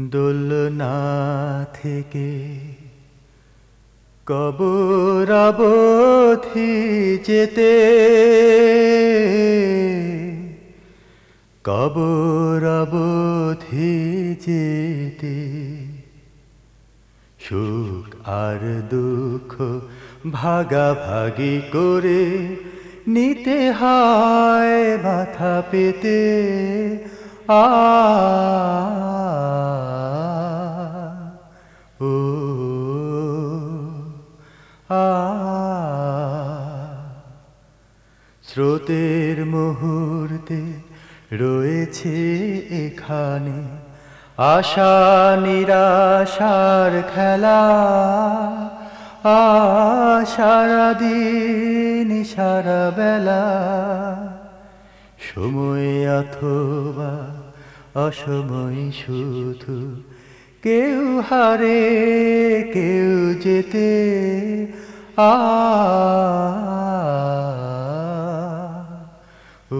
দোলনা থেকে কবরাবধি যেতে কবরাবধি যেতে। সুখ আর দুঃখ ভাগাভাগি করে নিতে হয় মাথা পেতে। আ স্রোতের মুহূর্তে রয়েছে এখানে আশা, নিরাশার খেলা সারাদিন, সারা বেলা। সময় অথবা অসময় শুধু কেউ হারে, কেউ যেতে আ ও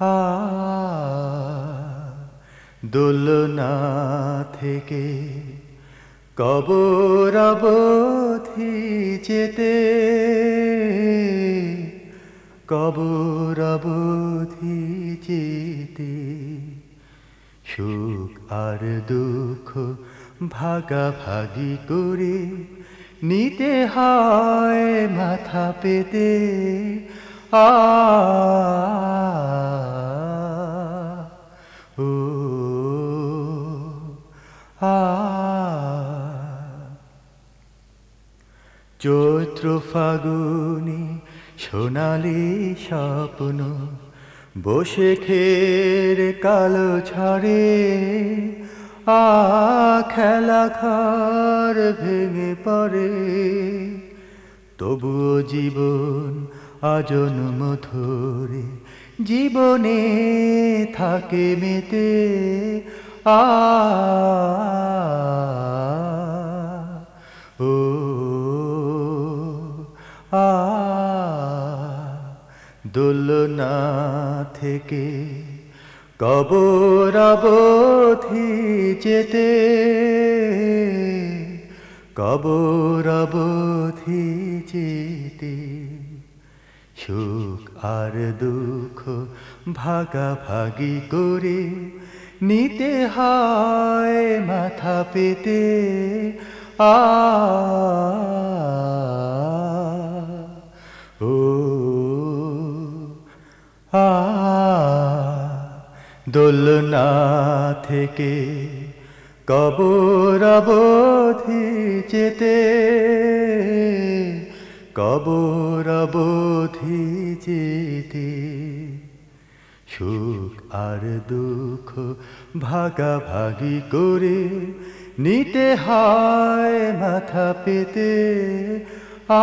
আ দোলনা থেকে কবরাবধি যেতে কবরাবধি যেতে সুখ আর দুঃখ ভাগাভাগি করে নিতে হয় মাথা পেতে। আ, ও, আ। চৈত্র ফাগুনি সোনালি স্বপ্ন বসে খের কালো ছড়ে আ খেলা ঘর ভেঙে পড়ে। তবুও জীবন আজন মধুরে, জীবনে থাকে মেতে। আ, ও, আ, দোলনা থেকে কবরাবধি যেতে কবরাবধি যেতে। সুখ আর দুঃখ ভাগাভাগি করে নিতে হয় মাথা পেতে। আ, ও, আ দোলনা থেকে কবরাবধি যেতে কবরাবধি যেতে। সুখ আর দুঃখ ভাগাভাগি করে নিতে হয় মাথা পেতে। আ